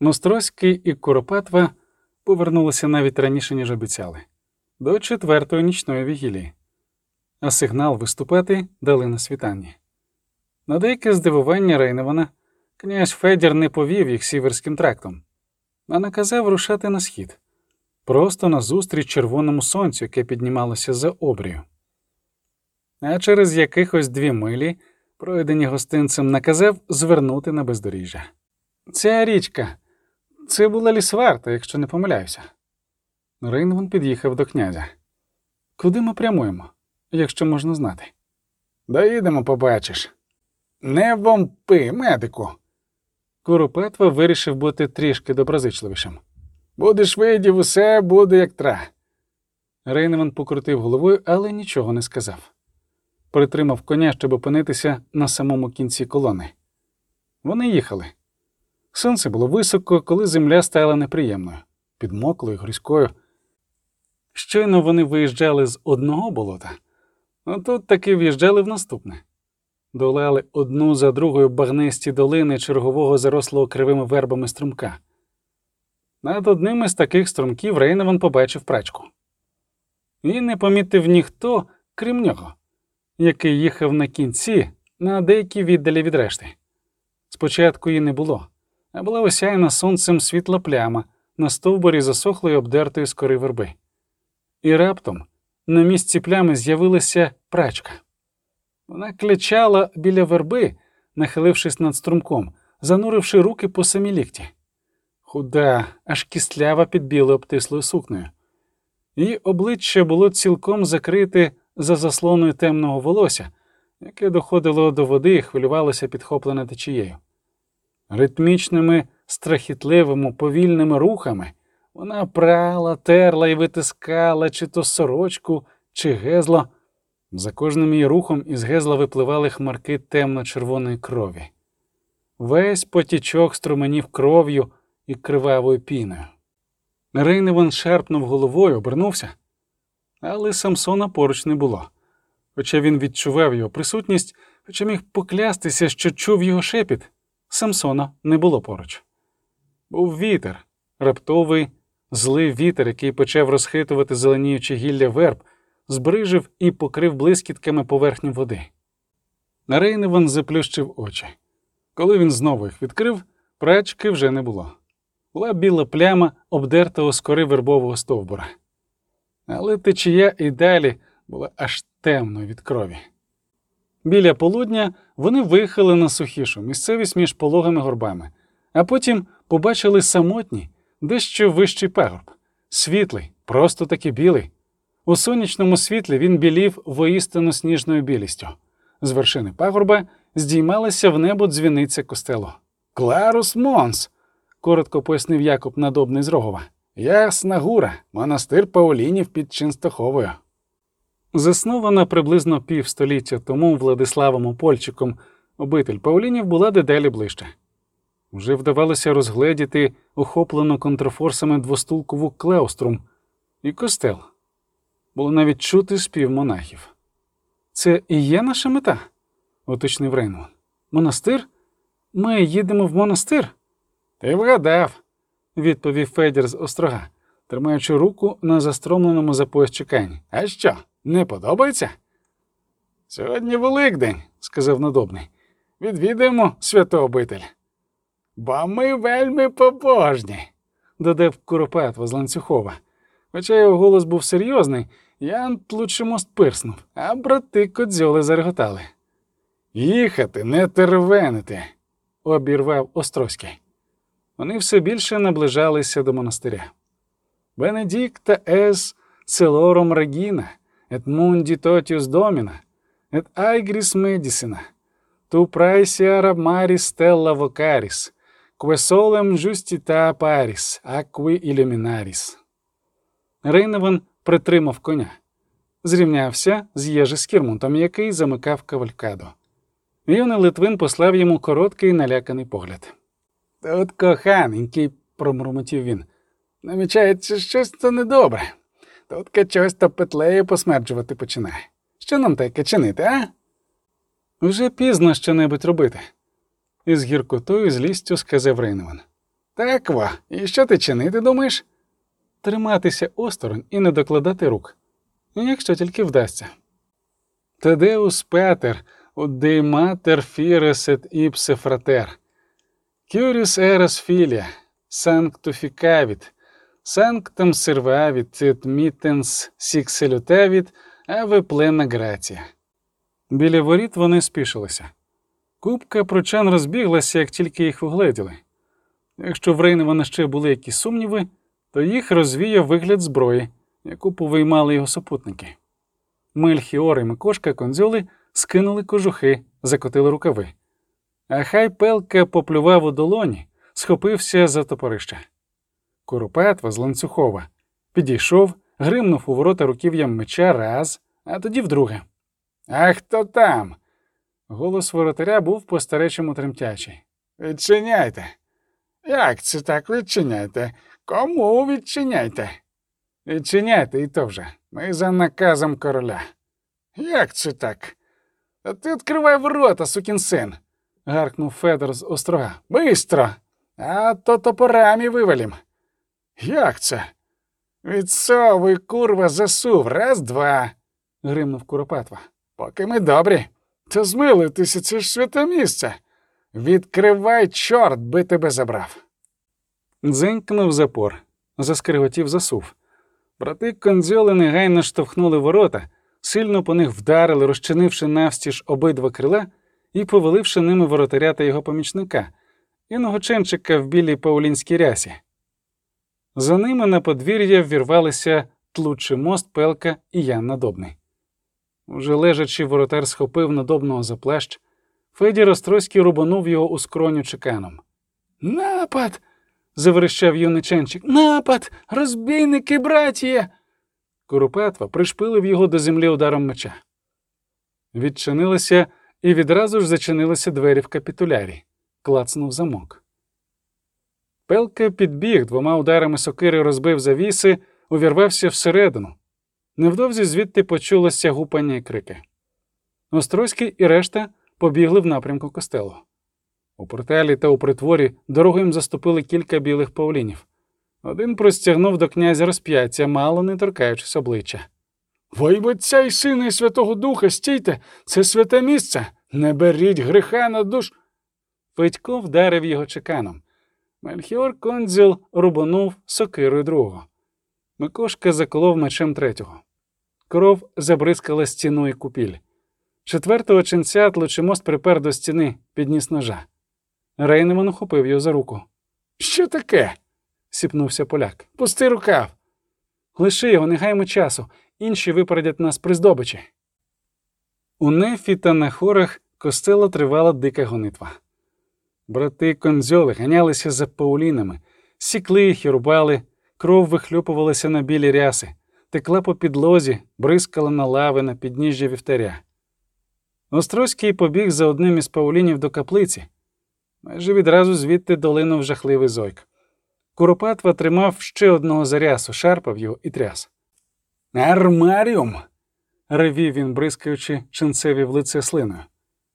Ностроський і Куропатва повернулися навіть раніше, ніж обіцяли, до четвертої нічної вігілії, а сигнал виступати дали на світанні. На деяке здивування Рейневана князь Федір не повів їх сіверським трактом, а наказав рушати на схід, просто назустріч червоному сонцю, яке піднімалося за обрію. А через якихось дві милі, пройдені гостинцем, наказав звернути на бездоріжжя. Ця річка, це була лісварта, якщо не помиляюся. Рейнван під'їхав до князя. Куди ми прямуємо, якщо можна знати? Доїдемо, побачиш. Не вомпи, медику. Куропетва вирішив бути трішки доброзичливішим. Будеш видів, усе буде як тра. Рейневан покрутив головою, але нічого не сказав. Притримав коня, щоб опинитися на самому кінці колони. Вони їхали. Сонце було високо, коли земля стала неприємною, підмоклою, гризькою. Щойно вони виїжджали з одного болота, а тут таки в'їжджали в наступне. Долали одну за другою багнисті долини чергового зарослого кривими вербами струмка. Над одним із таких струмків Рейневан побачив прачку. І не помітив ніхто, крім нього, який їхав на кінці на деякій віддалі від решти. Спочатку її не було, була осяяна сонцем світла пляма на стовбурі засохлої обдертої з кори верби. І раптом на місці плями з'явилася прачка. Вона клячала біля верби, нахилившись над струмком, зануривши руки по самі лікті. Худа, аж кістлява під білою обтислою сукнею. Її обличчя було цілком закрите за заслоною темного волосся, яке доходило до води і хвилювалося підхоплене течією. Ритмічними, страхітливими, повільними рухами вона прала, терла і витискала чи то сорочку, чи гезло. За кожним її рухом із гезла випливали хмарки темно-червоної крові. Весь потічок струменів кров'ю і кривавою піною. Рейневан шарпнув головою, обернувся, але Самсона поруч не було. Хоча він відчував його присутність, хоча міг поклястися, що чув його шепіт, Самсона не було поруч. Був вітер, раптовий, злий вітер, який почав розхитувати зеленіючі гілля верб, збрижив і покрив блискітками поверхню води. Рейневан заплющив очі. Коли він знову їх відкрив, прачки вже не було. Була біла пляма обдертого з кори вербового стовбура. Але течія і далі була аж темною від крові. Біля полудня вони виїхали на сухішу місцевість між пологими горбами, а потім побачили самотній, дещо вищий пагорб, світлий, просто таки білий. У сонячному світлі він білів воістину сніжною білістю. З вершини пагорба здіймалася в небо дзвіниця костелу. Кларус Монс, коротко пояснив Якоб надобний з Рогова. Ясна гура, монастир Паулінів під Чинстоховою. Заснована приблизно півстоліття тому Владиславом Опольчиком, обитель Паулінів була дедалі ближче. Вже вдавалося розгледіти охоплену контрафорсами двостулкову клеострум і костел. Було навіть чути спів монахів. Це і є наша мета, уточнив Рейнман. Монастир? Ми їдемо в монастир? Ти вгадав, відповів Федір з острога, тримаючи руку на застромленому за пояс. А що, не подобається? Сьогодні Великдень, сказав надобний. Відвідаємо святу обитель. Бо ми вельми побожні, додав Куропатва з ланцюхова. Хоча його голос був серйозний, Ян лучше мост пирснув, а брати кодзьоли зареготали. Їхати, не тервенити, обірвав Острозький. Вони все більше наближалися до монастиря. Бенедикта ес целором регіна, et mundi totius domina, et aegris medicina, tu praesiara maris stella vocaris, que solem justita paris, acqui illuminaris. Рейневан притримав коня, зрівнявся з Єжи Скірмунтом, який замикав кавалькаду. Юний Литвин послав йому короткий наляканий погляд. Тут, коханенький, промурмотів він, намічається щось то недобре. Тут качось то петлеє посмерджувати починає. Що нам таке чинити, а? Вже пізно що небудь робити, із гіркотою злістю сказав Рейневан. Так ва, і що ти чинити думаєш? Триматися осторонь і не докладати рук, якщо тільки вдасться. Te Deus Pater, ut Dei mater fieres et ipse frater, cuius eras filia, sanctificavit, sanctam servavit, et mittens sic salutavit, аве плена грація. Біля воріт вони спішилися. Купка прочан розбіглася, як тільки їх угледіли. Якщо в Рейневана ще були якісь сумніви, то їх розвіяв вигляд зброї, яку повиймали його супутники. Мельхіор і Микошка конзюли скинули кожухи, закотили рукави. А хай пелка поплював у долоні, схопився за топорище. Куропетва з ланцюхова підійшов, гримнув у ворота руків'ям меча раз, а тоді вдруге. А хто там? Голос воротаря був по старечому тремтячий. Відчиняйте. Як це так відчиняйте? Кому відчиняйте? Відчиняйте і то вже. Ми за наказом короля. Як це так? А ти відкривай ворота, сукін син, гаркнув Федор з острога. Бистро! А то топорами вивалім. Як це? Відсовуй, курва, засув, раз, два, гримнув Куропатва. Поки ми добрі, то змилуйтеся, це ж святе місце. Відкривай, чорт би тебе забрав. Дзенькнув запор, заскриготів засув. Брати конзьоли негайно штовхнули ворота, сильно по них вдарили, розчинивши навстіж обидва крила і повеливши ними воротаря та його помічника, іного ченчика в білій паулінській рясі. За ними на подвір'я ввірвалися тлучий мост, пелка і Ян Надобний. Уже лежачи, воротар схопив надобного за плащ, Феді Ростройський рубанув його у скроню чеканом. Напад. заверещав юний ченчик. Напад! Розбійники, братіє. Куропетва пришпилив його до землі ударом меча. Відчинилися і відразу ж зачинилися двері в капітулярі. Клацнув замок. Пелка підбіг двома ударами сокири розбив завіси, увірвався всередину. Невдовзі звідти почулося гупання і крики. Острозький і решта побігли в напрямку костелу. У порталі та у притворі дорогу їм заступили кілька білих павлінів. Один простягнув до князя розп'яття, мало не торкаючись обличчя. Войбоця й сина і Святого Духа, стійте, це святе місце. Не беріть греха на душ. Федько вдарив його чеканом. Мельхіор Конзіл рубанув сокирою другого. Микошка заколов мечем третього. Кров забризкала стіну і купіль. Четвертого ченця тлучимост припер до стіни, підніс ножа. Рейнеман ухопив його за руку. Що таке? сіпнувся поляк. Пусти рукав. Лиши його, не гаймо часу, інші випередять нас при здобичі. У нефі та на хорах костела тривала дика гонитва. Брати конзьоли ганялися за паулінами, сікли їх і рубали, кров вихлюпувалася на білі ряси, текла по підлозі, бризкала на лави на підніжжя вівтаря. Острозький побіг за одним із паулінів до каплиці. Майже відразу звідти долинув жахливий зойк. Куропатва тримав ще одного зарясу, шарпав його і тряс. Армаріум. ревів він, бризкаючи ченцеві в лице слиною.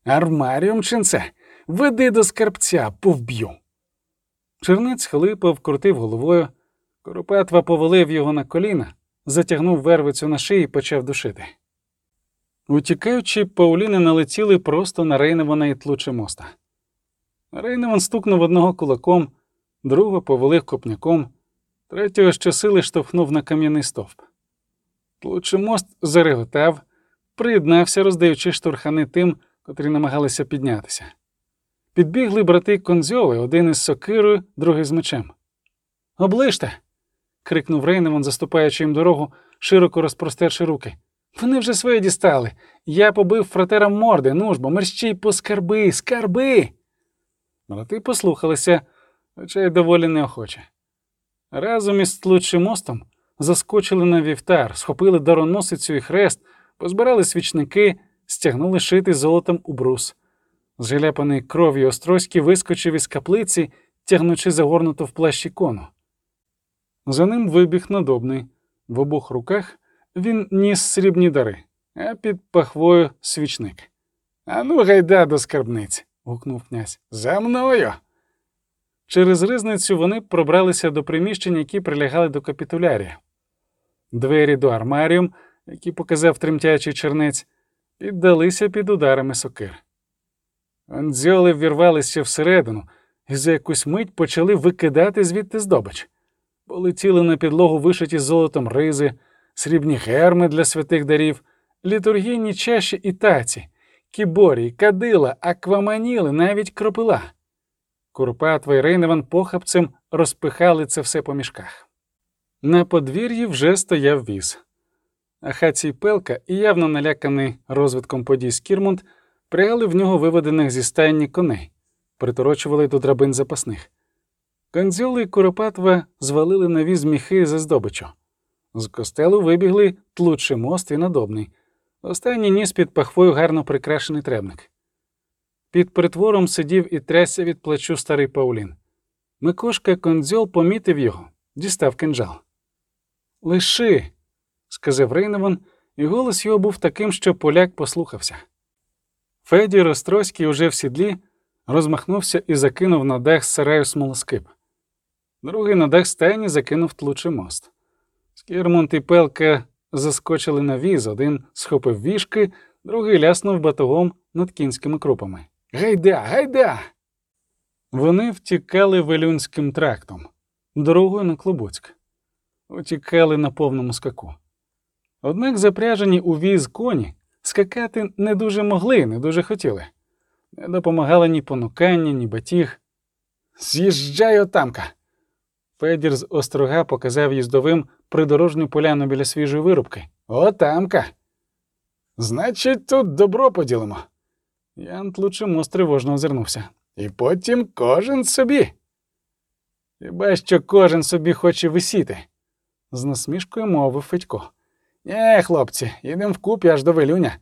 Армаріум, ченце, веди до скарбця, повб'ю. Черниць хлипав, крутив головою. Куропатва повалив його на коліна, затягнув вервицю на шиї і почав душити. Утікаючи, Пауліни налетіли просто на Рейневана і тлуче моста. Рейневан стукнув одного кулаком, другого повалив копняком, третього щосили штовхнув на кам'яний стовп. Тлучий мост зареготав, приєднався, роздаючи штурхани тим, котрі намагалися піднятися. Підбігли брати конзьоли, один із сокирою, другий з мечем. Оближте. крикнув Рейневан, заступаючи їм дорогу, широко розпростерши руки. Вони вже своє дістали. Я побив фратерам морди, ну ж бо мерщій по скарби, скарби. Брати послухалися, хоча й доволі неохоче. Разом із тлучим мостом заскочили на вівтар, схопили дароносицю і хрест, позбирали свічники, стягнули шити золотом у брус. Згеляпаний кров'ю Острозький вискочив із каплиці, тягнучи загорнуту в плащ ікону. За ним вибіг надобний. В обох руках він ніс срібні дари, а під пахвою свічник. Ану, гайда до скарбниць. гукнув князь. За мною. Через ризницю вони пробралися до приміщень, які прилягали до капітулярія. Двері до армаріум, які показав тремтячий чернець, піддалися під ударами сокир. Анзьоли ввірвалися всередину і за якусь мить почали викидати звідти здобич. Полетіли на підлогу вишиті золотом ризи, срібні герми для святих дарів, літургійні чаші і таці, кіборі, кадила, акваманіли, навіть кропила. Курпатва і Рейневан похапцем розпихали це все по мішках. На подвір'ї вже стояв віз. Ахацій Пелка і явно наляканий розвитком подій Скірмунд прягали в нього виведених зі стайні коней, приторочували до драбин запасних. Конзьоли і Куропатва звалили на віз міхи за здобичу. З костелу вибігли тлучий мост і надобний. Останній ніс під пахвою гарно прикрашений требник. Під притвором сидів і трясся від плечу старий Паулін. Микошка Конзьол помітив його, дістав кинджал. Лиши, сказав Рейневан, і голос його був таким, що поляк послухався. Феді Ростроський уже в сідлі розмахнувся і закинув на дах сараю смолоскип. Другий на дах стайні закинув тлучий мост. Скірмонт і пелка заскочили на віз, один схопив вішки, другий ляснув батогом над кінськими крупами. Гайда, гайда! Вони втікали велюнським трактом, дорогою на Клобуцьк. Утікали на повному скаку. Однак запряжені у віз коні скакати не дуже могли, не дуже хотіли. Не допомагали ні понукання, ні батіг. З'їжджай отамка. Федір з острога показав їздовим придорожню поляну біля свіжої вирубки. Отамка. Значить, тут добро поділимо. Ян тлучимус тривожно озирнувся. І потім кожен собі. Хіба що кожен собі хоче висіти, з насмішкою мовив Федько. Нє, хлопці, їдемо вкупі аж до велюня.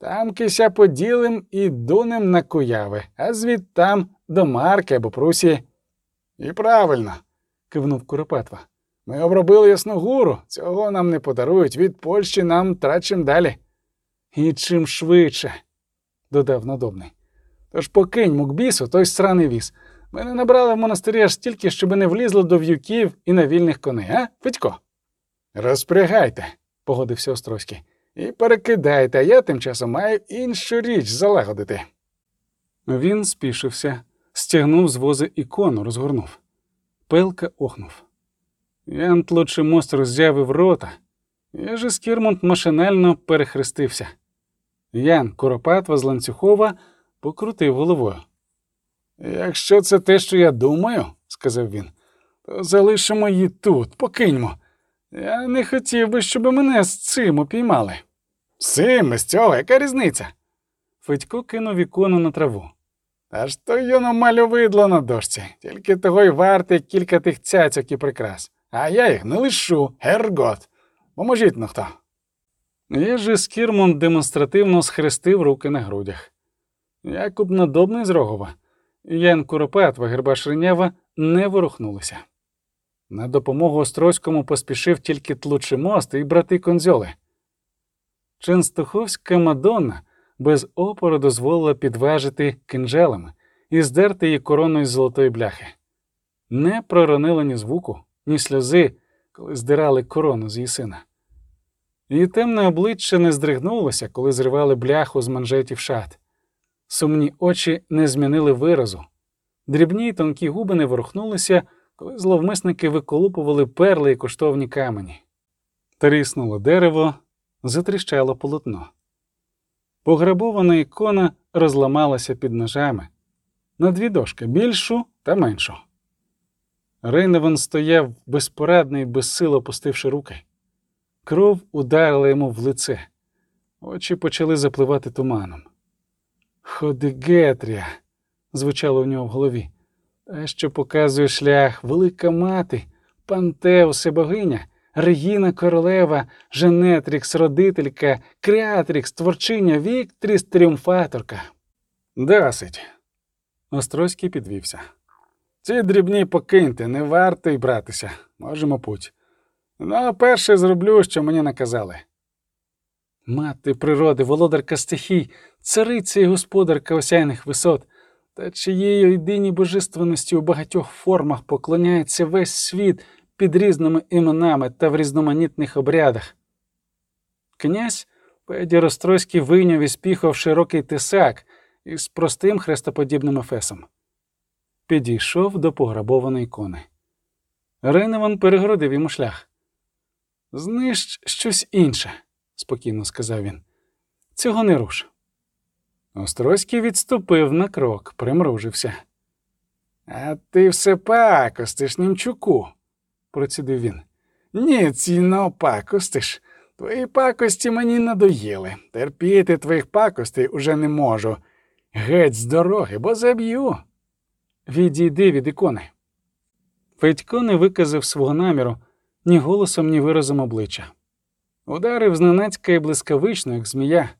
Там кися поділим і дунем на куяви, а звідтам до Марки або Прусії. І правильно, кивнув Куропатва. Ми обробили Ясногуру, цього нам не подарують, від Польщі нам трачим далі. І чим швидше, додав надобний. Тож покинь мукбісу той сраний віз. Ми не набрали в монастирі аж стільки, щоб не влізло до в'юків і на вільних коней, а, Федько? Розпрягайте, погодився Острозький. І перекидайте, я тим часом маю іншу річ залагодити. Він спішився, стягнув з вози ікону, розгорнув. Пелка охнув. Ян тлочий мост роззявив рота, і же Скірмонт машинально перехрестився. Ян Коропатва з ланцюхова покрутив головою. Якщо це те, що я думаю, сказав він, то залишимо її тут, покиньмо. Я не хотів би, щоб мене з цим упіймали. З цим, з цього, яка різниця? Федько кинув ікону на траву. Та ж то йоно мальовидло на дошці, тільки того й варте кілька тих цяцьок і прикрас. А я їх не лишу, гергот. Поможіть ну хто. Єжи Скірмон демонстративно схрестив руки на грудях. Якуб надобний з Рогова, Ян Куропатва, Герба Шринява не ворухнулися. На допомогу Острозькому поспішив тільки тлучий мост і брати конзьоли. Ченстуховська Мадонна без опору дозволила підважити кинджалами і здерти її короною з золотої бляхи. Не проронила ні звуку, ні сльози, коли здирали корону з її сина. Її темне обличчя не здригнулося, коли зривали бляху з манжетів шат. Сумні очі не змінили виразу. Дрібні й тонкі губи не ворухнулися, коли зловмисники виколупували перли і коштовні камені. Тріснуло дерево, затріщало полотно. Пограбована ікона розламалася під ножами на дві дошки більшу та меншу. Рейневан стояв безпорадний безсило опустивши руки. Кров ударила йому в лице, очі почали запливати туманом. Ходи Гетрія, звучало в нього в голові. Те, що показує шлях, велика мати, Пантеусе богиня, Регіна королева, Женетрікс, родителька, Кріатрікс, творчиня, Віктріс, тріумфаторка. Досить. Острозький підвівся. Ці дрібні покиньте, не варто й братися. Можемо путь. Ну, перше зроблю, що мені наказали. Мати природи, володарка стихій, цариця і господарка осяйних висот, та чиєю єдиній божественності у багатьох формах поклоняється весь світ під різними іменами та в різноманітних обрядах. Князь Педі Ростройський вийняв із піхов широкий тисак із простим хрестоподібним ефесом. Підійшов до пограбованої кони. Рейневан перегородив йому шлях. Знищ щось інше, спокійно сказав він. Цього не руш. Острозький відступив на крок, примружився. А ти все пакостиш, німчуку, процідив він. Ні, ціно пакостиш. Твої пакості мені надоїли. Терпіти твоїх пакостей уже не можу. Геть з дороги, бо заб'ю. Відійди від ікони. Федько не виказав свого наміру ні голосом, ні виразом обличчя. Ударив зненацька і блискавично, як змія.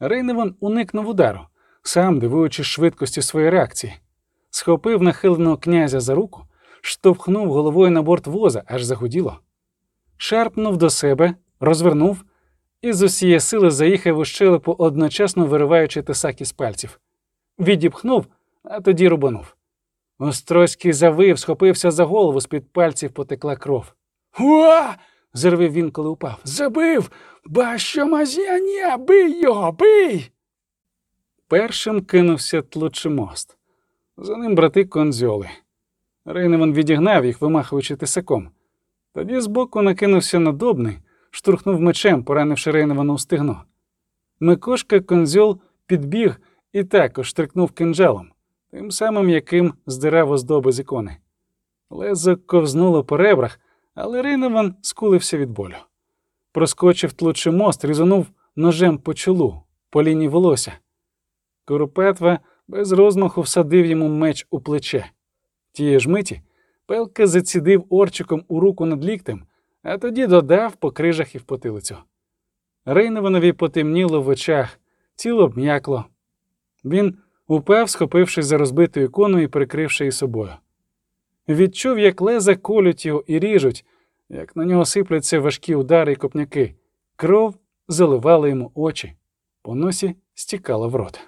Рейневан уникнув удару, сам дивуючись швидкості своєї реакції, схопив нахиленого князя за руку, штовхнув головою на борт воза, аж загуділо, шарпнув до себе, розвернув і з усієї сили заїхав у щелепу, одночасно вириваючи тесак із пальців. Відіпхнув, а тоді рубанув. Острозький завив, схопився за голову, з-під пальців потекла кров. Уа! Зервив він, коли упав. Забив! Ба що мазяня, бий його, бий! Першим кинувся тлучимост. За ним брати конзьоли. Рейневан відігнав їх, вимахуючи тисаком. Тоді збоку накинувся на добний, штурхнув мечем, поранивши Рейневану у стегно. Микошка конзьол підбіг і також штрикнув кинджалом, тим самим, яким здирав оздоби з ікони. Лезо ковзнуло по ребрах, але Рейневан скулився від болю. Проскочив тлучий мост, різанув ножем по чолу, по лінії волосся. Куропетва без розмаху всадив йому меч у плече. Тієї ж миті пелка зацідив орчиком у руку над ліктем, а тоді додав по крижах і в потилицю. Рейневанові потемніло в очах, тіло обм'якло. Він упав, схопившись за розбиту ікону і прикривши її собою. Відчув, як леза колють його і ріжуть, як на нього сипляться важкі удари і копняки. Кров заливала йому очі, по носі стікала в рот.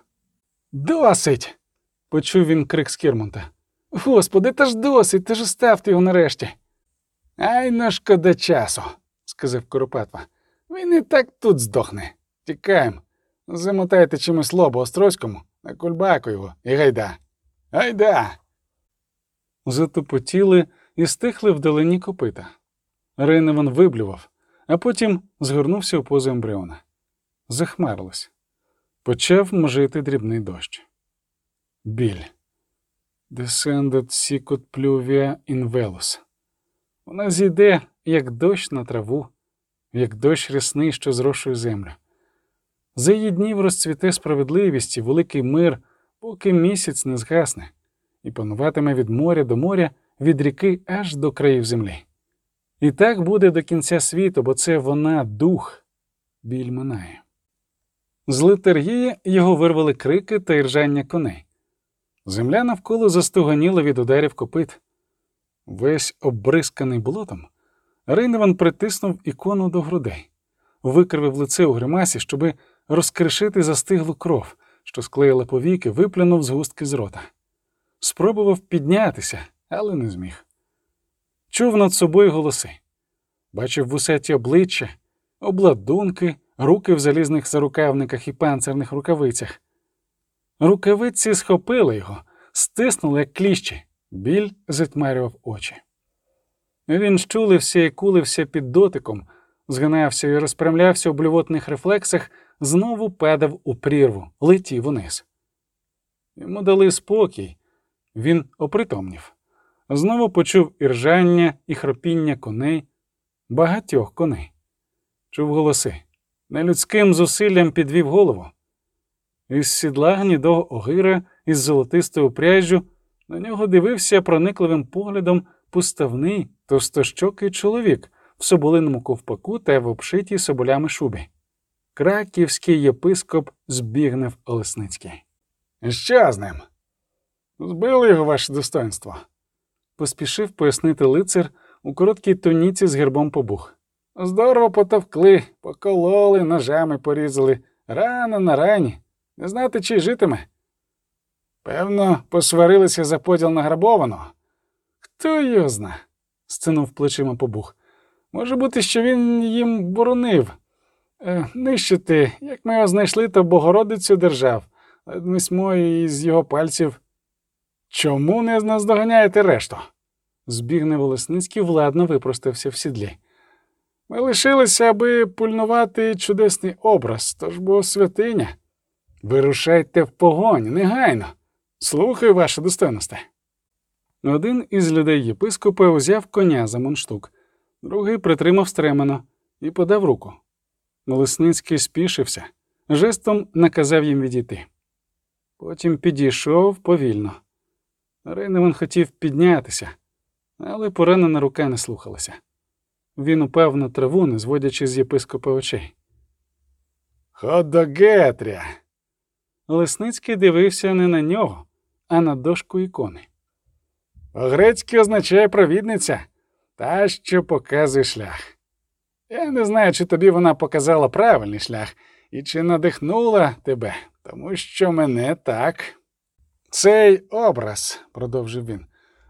Досить. почув він крик Скірмонта. Господи, та ж досить, та ж ставте його нарешті. Ай на шкода часу, сказав Коропатва. Він і так тут здохне. Тікаємо. Замотайте чимось лобо Острозькому, на кульбаку його і гайда. Гайда. Затопотіли і стихли вдалині копита. Рейневан виблював, а потім згорнувся у позу ембріона. Захмарилось. Почав можити дрібний дощ. Біль. Sicut pluvia in velos. Вона зійде, як дощ на траву, як дощ рясний, що зрошує землю. За її днів розцвіте справедливість і великий мир, поки місяць не згасне, і пануватиме від моря до моря, від ріки аж до країв землі. І так буде до кінця світу, бо це вона дух, біль минає. З литергії його вирвали крики та іржання коней. Земля навколо застуганіла від ударів копит. Весь обрисканий болотом, Рейневан притиснув ікону до грудей, викривив лице у гримасі, щоби розкришити застиглу кров, що склеїла повіки, виплюнув згустки з рота. Спробував піднятися, але не зміг. Чув над собою голоси, бачив вусаті обличчя, обладунки, руки в залізних зарукавниках і панцирних рукавицях. Рукавиці схопили його, стиснули, як кліщі, біль затьмарював очі. Він щулився і кулився під дотиком, згинався і розпрямлявся у блювотних рефлексах, знову падав у прірву, летів униз. Йому дали спокій, він опритомнів. Знову почув іржання і хропіння коней, багатьох коней. Чув голоси. Нелюдським зусиллям підвів голову. Із сідла гнідого огира із золотистою пряжжю на нього дивився проникливим поглядом пуставний, товстощокий чоловік в соболиному ковпаку та в обшитій соболями шубі. Краківський єпископ Збігнев Олесницький. Що з ним? Збили його ваше достоинство, поспішив пояснити лицар у короткій туніці з гербом побух. Здорово потовкли, покололи, ножами порізали, рана на рані. Не знати, чи житиме. Певно, посварилися за поділ награбованого. Хто його зна? стинув плечима побух. Може бути, що він їм боронив. Е, нищити, як ми його знайшли, то Богородицю держав, Мисьмо із його пальців. Чому не наздоганяєте решту? Збігне Волосницький владно випростався в сідлі. Ми лишилися, аби пульнувати чудесний образ, тож бо святиня. Вирушайте в погонь, негайно. Слухаю, ваша достойносте. Один із людей єпископа узяв коня за мунштук, другий притримав стремено і подав руку. Лисницький спішився, жестом наказав їм відійти. Потім підійшов повільно. Рейневан хотів піднятися, але поранена рука не слухалася. Він упав на траву, не зводячи з єпископа очей. Ходогетря. Лисницький дивився не на нього, а на дошку ікони. По-грецьки означає провідниця, та, що показує шлях. Я не знаю, чи тобі вона показала правильний шлях і чи надихнула тебе, тому що мене так. Цей образ, продовжив він,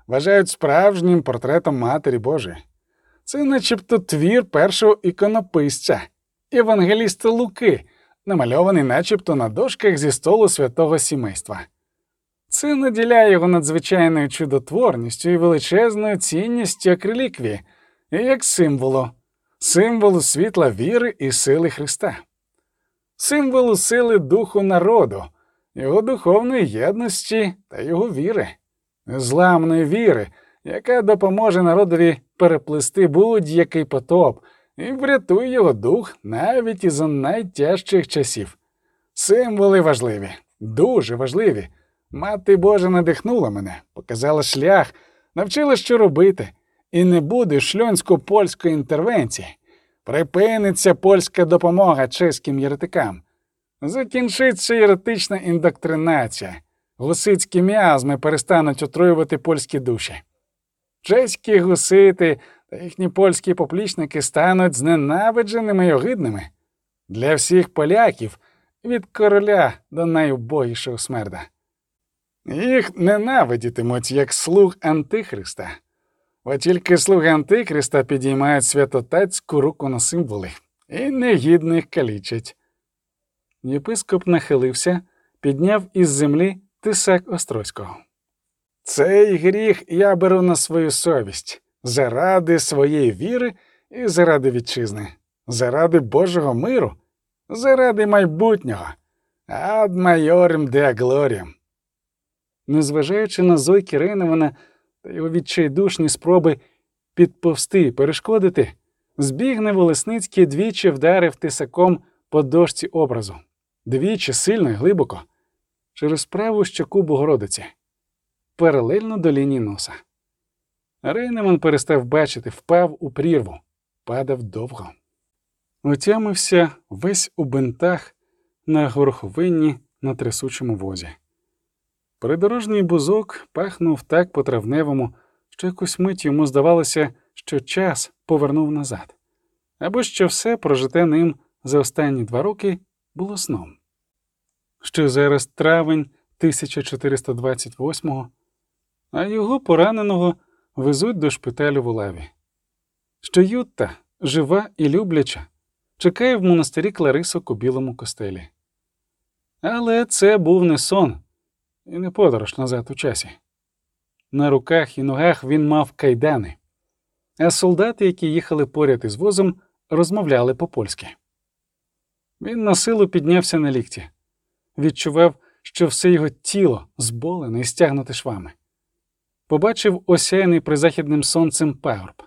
вважають справжнім портретом Матері Божої. Це начебто твір першого іконописця, Євангеліста Луки, намальований начебто на дошках зі столу святого сімейства. Це наділяє його надзвичайною чудотворністю і величезною цінністю як реліквії, і як символу, символу світла віри і сили Христа, символу сили духу народу, його духовної єдності та його віри, зламної віри, яка допоможе народові переплисти будь-який потоп і врятує його дух навіть із найтяжчих часів. Символи важливі, дуже важливі. Мати Божа надихнула мене, показала шлях, навчила, що робити, і не буде шльонсько польської інтервенції. Припиниться польська допомога чеським єретикам. Закінчиться єретична індоктринація, гусицькі м'язми перестануть отруювати польські душі. Чеські гусити та їхні польські поплічники стануть зненавидженими й огидними для всіх поляків від короля до найубогішого смерда. Їх ненавидітимуть як слуг Антихриста, бо тільки слуги Антихриста підіймають святотацьку руку на символи і негідних калічать. Єпископ нахилився, підняв із землі тисак Острозького. Цей гріх я беру на свою совість заради своєї віри і заради вітчизни, заради Божого миру, заради майбутнього, ад майорем де глоріям. Незважаючи на зойки Рейневана та його відчайдушні спроби підповсти і перешкодити, збігне Волесницький двічі вдарив тисаком по дошці образу, двічі сильно і глибоко, через праву щоку Богородиці, паралельно до лінії носа. Рейнеман перестав бачити, впав у прірву, падав довго. Отямився весь у бинтах на горховинні на трясучому возі. Придорожній бузок пахнув так по травневому, що якусь мить йому здавалося, що час повернув назад, або що все прожите ним за останні два роки було сном. Що зараз травень 1428-го, а його пораненого везуть до шпиталю в Улаві. Що Ютта, жива і любляча, чекає в монастирі Кларисок у білому костелі. Але це був не сон і не подорож назад у часі. На руках і ногах він мав кайдани, а солдати, які їхали поряд із возом, розмовляли по-польськи. Він на силу піднявся на лікті, відчував, що все його тіло зболене і стягнуте швами. Побачив осяяний призахідним сонцем пагорб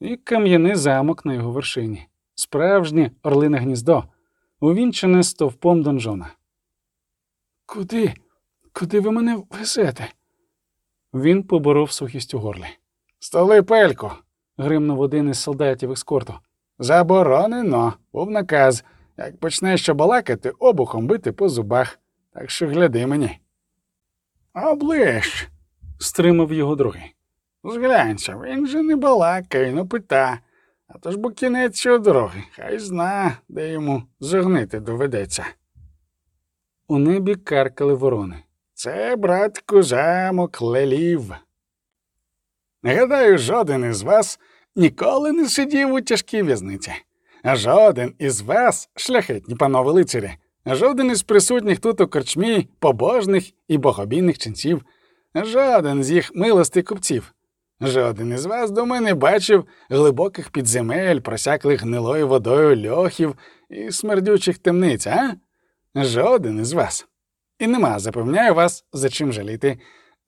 і кам'яний замок на його вершині, справжнє орлине гніздо, увінчене стовпом донжона. Куди? Куди ви мене везете? Він поборов сухість у горлі. Столи пельку. гримнув один із солдатів ескорту. Заборонено, був наказ. Як почнеш що балакати, обухом бити по зубах. Так що гляди мені. Оближ, стримав його другий. Зглянься, він же не балакає, ну пита. А то ж бо кінець цього дороги, хай зна, де йому загнити доведеться. У небі каркали ворони Це, братку, замок лелів. Не Гадаю, жоден із вас ніколи не сидів у тяжкій в'язниці. Жоден із вас, шляхетні панове лицарі, жоден із присутніх тут у корчмі побожних і богобійних ченців, жоден з їх милостих купців. Жоден із вас до мене бачив глибоких підземель, просяклих гнилою водою льохів і смердючих темниць, а? Жоден із вас. І нема, запевняю вас, за чим жаліти.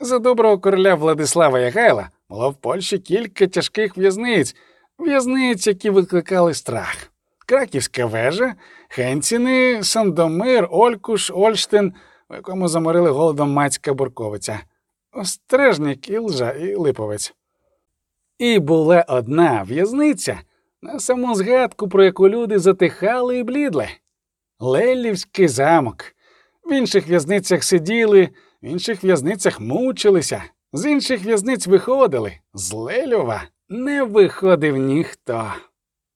За доброго короля Владислава Ягайла було в Польщі кілька тяжких в'язниць, в'язниць, які викликали страх. Краківська вежа, Хенціни, Сандомир, Олькуш, Ольштин, в якому заморили голодом мацька Бурковиця, Острежник, Ілжа і Липовець. І була одна в'язниця, на саму згадку, про яку люди затихали і блідли. Лелівський замок. В інших в'язницях сиділи, в інших в'язницях мучилися, з інших в'язниць виходили. З Лельова не виходив ніхто.